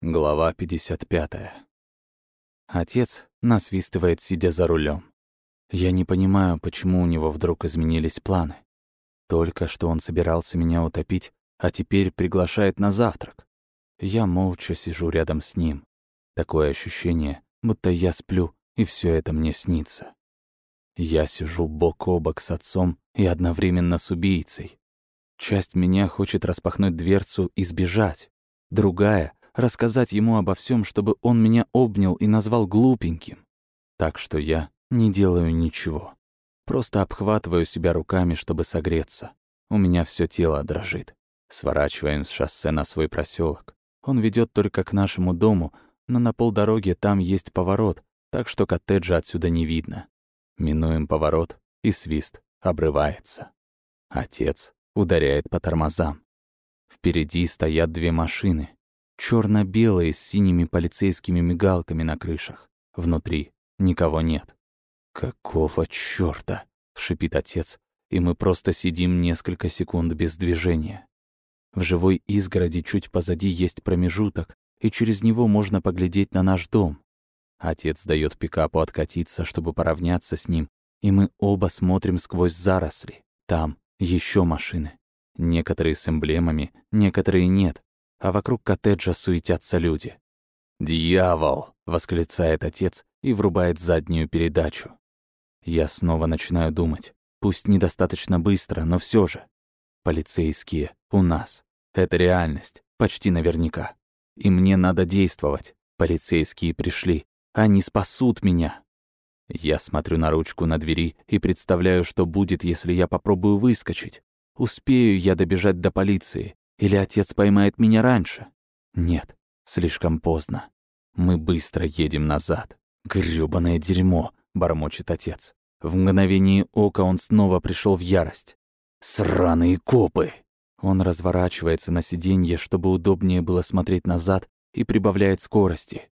Глава 55. Отец насвистывает, сидя за рулем. Я не понимаю, почему у него вдруг изменились планы. Только что он собирался меня утопить, а теперь приглашает на завтрак. Я молча сижу рядом с ним. Такое ощущение, будто я сплю, и все это мне снится. Я сижу бок о бок с отцом и одновременно с убийцей. Часть меня хочет распахнуть дверцу и сбежать. Другая рассказать ему обо всем, чтобы он меня обнял и назвал глупеньким. Так что я не делаю ничего. Просто обхватываю себя руками, чтобы согреться. У меня все тело дрожит. Сворачиваем с шоссе на свой проселок. Он ведет только к нашему дому, но на полдороге там есть поворот, так что коттеджа отсюда не видно. Минуем поворот, и свист обрывается. Отец ударяет по тормозам. Впереди стоят две машины черно белые с синими полицейскими мигалками на крышах. Внутри никого нет. «Какого чёрта?» — шипит отец, и мы просто сидим несколько секунд без движения. В живой изгороди чуть позади есть промежуток, и через него можно поглядеть на наш дом. Отец дает пикапу откатиться, чтобы поравняться с ним, и мы оба смотрим сквозь заросли. Там еще машины. Некоторые с эмблемами, некоторые нет, а вокруг коттеджа суетятся люди. «Дьявол!» — восклицает отец и врубает заднюю передачу. Я снова начинаю думать. Пусть недостаточно быстро, но все же. Полицейские у нас. Это реальность, почти наверняка. И мне надо действовать. Полицейские пришли. Они спасут меня. Я смотрю на ручку на двери и представляю, что будет, если я попробую выскочить. Успею я добежать до полиции, или отец поймает меня раньше? Нет, слишком поздно. Мы быстро едем назад. Грёбаное дерьмо, бормочет отец. В мгновение ока он снова пришел в ярость. Сраные копы! Он разворачивается на сиденье, чтобы удобнее было смотреть назад, и прибавляет скорости.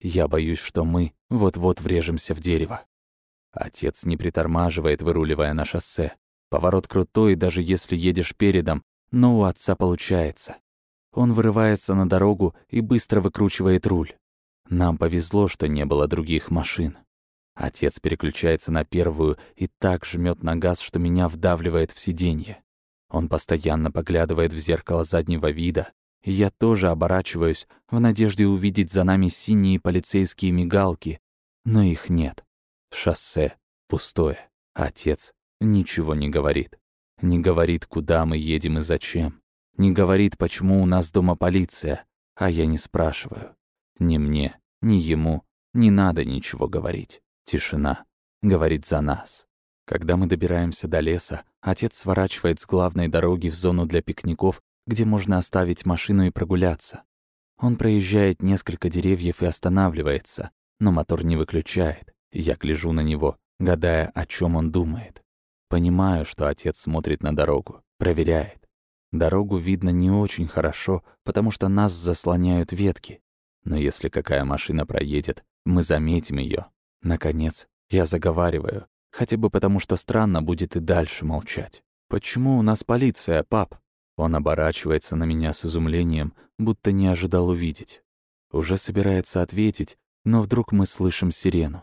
Я боюсь, что мы вот-вот врежемся в дерево. Отец не притормаживает, выруливая на шоссе. Поворот крутой, даже если едешь передом, но у отца получается. Он вырывается на дорогу и быстро выкручивает руль. Нам повезло, что не было других машин. Отец переключается на первую и так жмет на газ, что меня вдавливает в сиденье. Он постоянно поглядывает в зеркало заднего вида, и я тоже оборачиваюсь в надежде увидеть за нами синие полицейские мигалки, но их нет. Шоссе пустое. Отец ничего не говорит. Не говорит, куда мы едем и зачем. Не говорит, почему у нас дома полиция, а я не спрашиваю. Ни мне, ни ему не надо ничего говорить. Тишина говорит за нас. Когда мы добираемся до леса, отец сворачивает с главной дороги в зону для пикников, где можно оставить машину и прогуляться. Он проезжает несколько деревьев и останавливается, но мотор не выключает. Я гляжу на него, гадая, о чем он думает. Понимаю, что отец смотрит на дорогу, проверяет. Дорогу видно не очень хорошо, потому что нас заслоняют ветки. Но если какая машина проедет, мы заметим ее. Наконец, я заговариваю, хотя бы потому, что странно будет и дальше молчать. «Почему у нас полиция, пап?» Он оборачивается на меня с изумлением, будто не ожидал увидеть. Уже собирается ответить, но вдруг мы слышим сирену.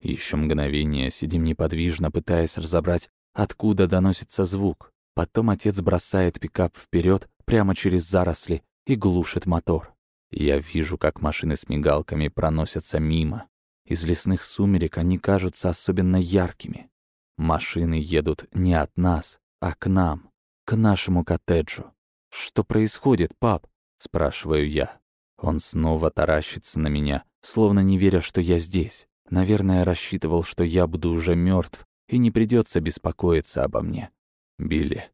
Еще мгновение сидим неподвижно, пытаясь разобрать, откуда доносится звук. Потом отец бросает пикап вперед прямо через заросли и глушит мотор. Я вижу, как машины с мигалками проносятся мимо. Из лесных сумерек они кажутся особенно яркими. Машины едут не от нас, а к нам, к нашему коттеджу. «Что происходит, пап?» — спрашиваю я. Он снова таращится на меня, словно не веря, что я здесь. Наверное, рассчитывал, что я буду уже мертв и не придется беспокоиться обо мне. Билли,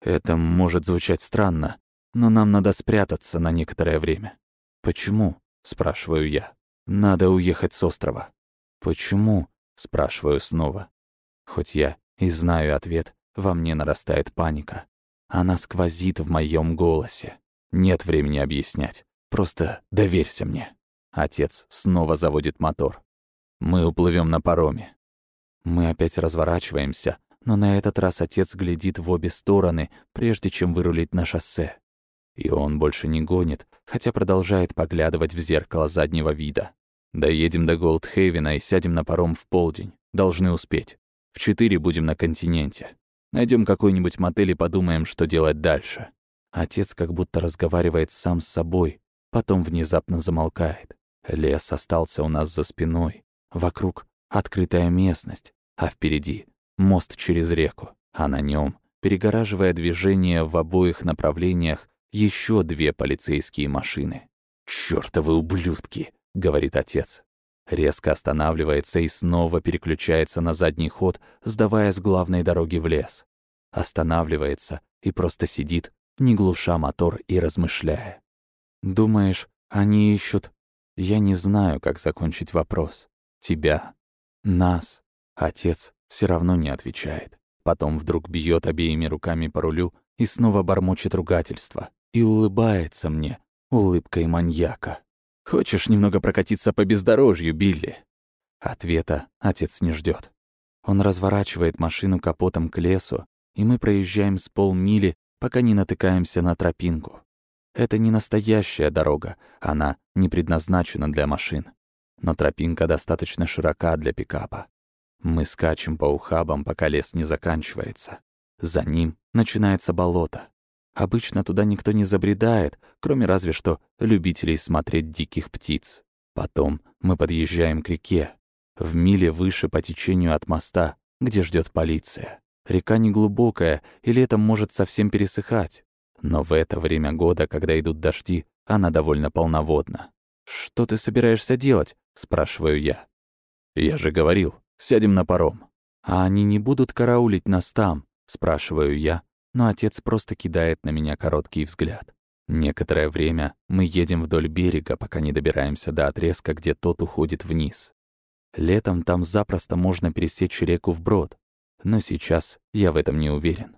это может звучать странно, но нам надо спрятаться на некоторое время. Почему? спрашиваю я. Надо уехать с острова. Почему? спрашиваю снова. Хоть я и знаю ответ, во мне нарастает паника. Она сквозит в моем голосе. Нет времени объяснять. Просто доверься мне. Отец снова заводит мотор. Мы уплывем на пароме. Мы опять разворачиваемся, но на этот раз отец глядит в обе стороны, прежде чем вырулить на шоссе. И он больше не гонит, хотя продолжает поглядывать в зеркало заднего вида. Доедем до Голдхейвена и сядем на паром в полдень. Должны успеть. В четыре будем на континенте. Найдем какой-нибудь мотель и подумаем, что делать дальше. Отец как будто разговаривает сам с собой, потом внезапно замолкает. Лес остался у нас за спиной. Вокруг открытая местность, а впереди мост через реку, а на нем, перегораживая движение в обоих направлениях, еще две полицейские машины. «Чёртовы ублюдки!» — говорит отец. Резко останавливается и снова переключается на задний ход, сдавая с главной дороги в лес. Останавливается и просто сидит, не глуша мотор и размышляя. «Думаешь, они ищут...» Я не знаю, как закончить вопрос. Тебя. Нас. Отец все равно не отвечает. Потом вдруг бьет обеими руками по рулю и снова бормочет ругательство. И улыбается мне улыбкой маньяка. «Хочешь немного прокатиться по бездорожью, Билли?» Ответа отец не ждет. Он разворачивает машину капотом к лесу, и мы проезжаем с полмили, пока не натыкаемся на тропинку. Это не настоящая дорога, она не предназначена для машин. Но тропинка достаточно широка для пикапа. Мы скачем по ухабам, пока лес не заканчивается. За ним начинается болото. Обычно туда никто не забредает, кроме разве что любителей смотреть диких птиц. Потом мы подъезжаем к реке. В миле выше по течению от моста, где ждет полиция. Река неглубокая, и летом может совсем пересыхать. Но в это время года, когда идут дожди, она довольно полноводна. «Что ты собираешься делать?» — спрашиваю я. «Я же говорил, сядем на паром». «А они не будут караулить нас там?» — спрашиваю я, но отец просто кидает на меня короткий взгляд. Некоторое время мы едем вдоль берега, пока не добираемся до отрезка, где тот уходит вниз. Летом там запросто можно пересечь реку вброд, но сейчас я в этом не уверен.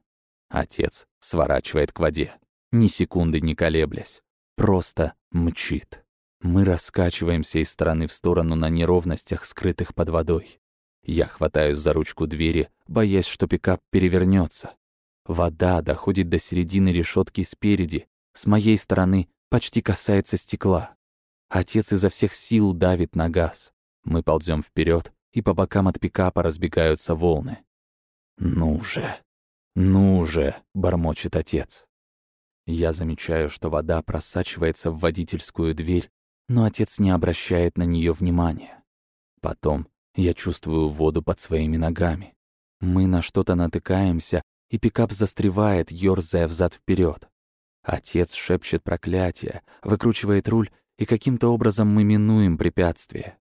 Отец сворачивает к воде, ни секунды не колеблясь, просто мчит. Мы раскачиваемся из стороны в сторону на неровностях, скрытых под водой. Я хватаюсь за ручку двери, боясь, что пикап перевернется. Вода доходит до середины решетки спереди, с моей стороны почти касается стекла. Отец изо всех сил давит на газ. Мы ползем вперед, и по бокам от пикапа разбегаются волны. «Ну же! Ну же!» — бормочет отец. Я замечаю, что вода просачивается в водительскую дверь, но отец не обращает на нее внимания. Потом я чувствую воду под своими ногами. Мы на что-то натыкаемся, и пикап застревает, ёрзая взад вперед. Отец шепчет проклятие, выкручивает руль, и каким-то образом мы минуем препятствие.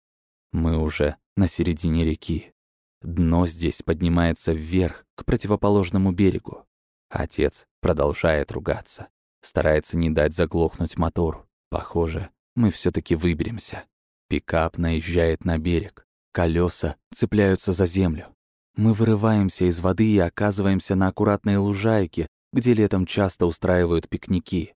Мы уже на середине реки. Дно здесь поднимается вверх, к противоположному берегу. Отец продолжает ругаться, старается не дать заглохнуть мотору. Похоже, мы все таки выберемся. Пикап наезжает на берег, колеса цепляются за землю. Мы вырываемся из воды и оказываемся на аккуратной лужайке, где летом часто устраивают пикники.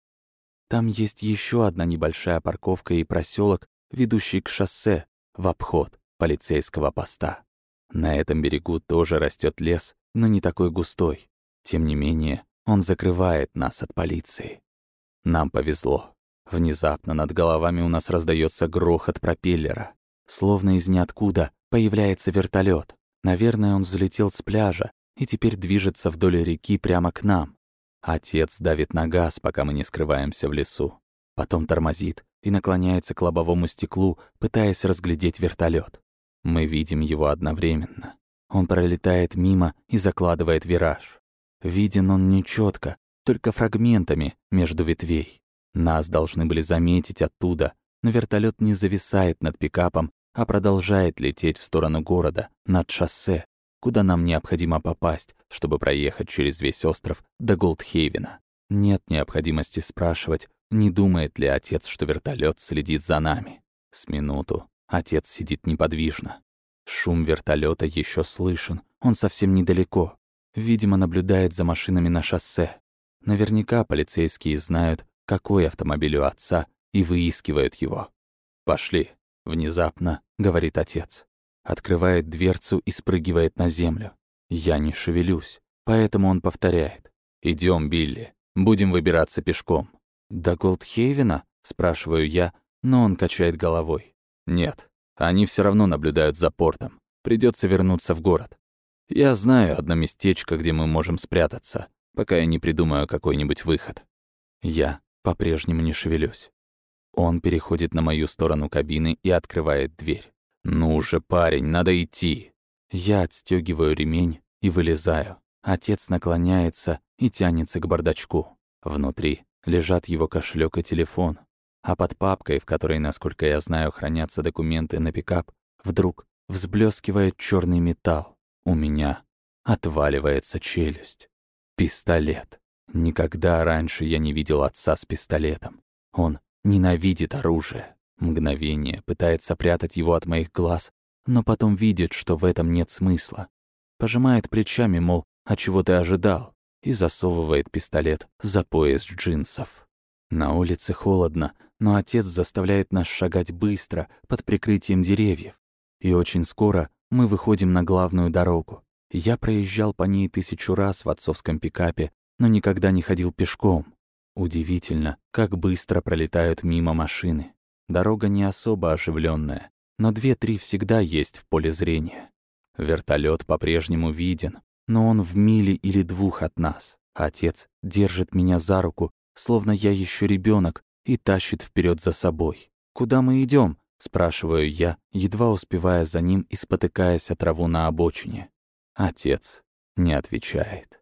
Там есть еще одна небольшая парковка и проселок, ведущий к шоссе, в обход полицейского поста. На этом берегу тоже растет лес, но не такой густой. Тем не менее, он закрывает нас от полиции. Нам повезло. Внезапно над головами у нас раздается грохот пропеллера. Словно из ниоткуда появляется вертолет. Наверное, он взлетел с пляжа и теперь движется вдоль реки прямо к нам. Отец давит на газ, пока мы не скрываемся в лесу. Потом тормозит и наклоняется к лобовому стеклу, пытаясь разглядеть вертолет. Мы видим его одновременно. Он пролетает мимо и закладывает вираж. Виден он нечетко, только фрагментами между ветвей. Нас должны были заметить оттуда, но вертолет не зависает над пикапом, а продолжает лететь в сторону города, над шоссе, куда нам необходимо попасть, чтобы проехать через весь остров до Голдхейвена. Нет необходимости спрашивать, не думает ли отец, что вертолет следит за нами. С минуту отец сидит неподвижно. Шум вертолета еще слышен, он совсем недалеко. Видимо, наблюдает за машинами на шоссе. Наверняка полицейские знают, какой автомобиль у отца, и выискивают его. «Пошли», Внезапно, говорит отец. Открывает дверцу и спрыгивает на землю. Я не шевелюсь, поэтому он повторяет. Идем, Билли, будем выбираться пешком. «До Голдхейвена?» — спрашиваю я, но он качает головой. «Нет, они все равно наблюдают за портом. Придется вернуться в город. Я знаю одно местечко, где мы можем спрятаться, пока я не придумаю какой-нибудь выход». Я по-прежнему не шевелюсь. Он переходит на мою сторону кабины и открывает дверь. «Ну же, парень, надо идти!» Я отстегиваю ремень и вылезаю. Отец наклоняется и тянется к бардачку. Внутри лежат его кошелек и телефон. А под папкой, в которой, насколько я знаю, хранятся документы на пикап, вдруг взблескивает черный металл. У меня отваливается челюсть. Пистолет. Никогда раньше я не видел отца с пистолетом. Он ненавидит оружие. Мгновение пытается прятать его от моих глаз, но потом видит, что в этом нет смысла. Пожимает плечами, мол, а чего ты ожидал? И засовывает пистолет за пояс джинсов. На улице холодно, но отец заставляет нас шагать быстро, под прикрытием деревьев. И очень скоро мы выходим на главную дорогу. Я проезжал по ней тысячу раз в отцовском пикапе, но никогда не ходил пешком. Удивительно, как быстро пролетают мимо машины. Дорога не особо оживленная, но две-три всегда есть в поле зрения. Вертолет по-прежнему виден, но он в миле или двух от нас. Отец держит меня за руку, словно я еще ребенок, и тащит вперед за собой. «Куда мы идем? спрашиваю я, едва успевая за ним и спотыкаясь о траву на обочине. Отец не отвечает.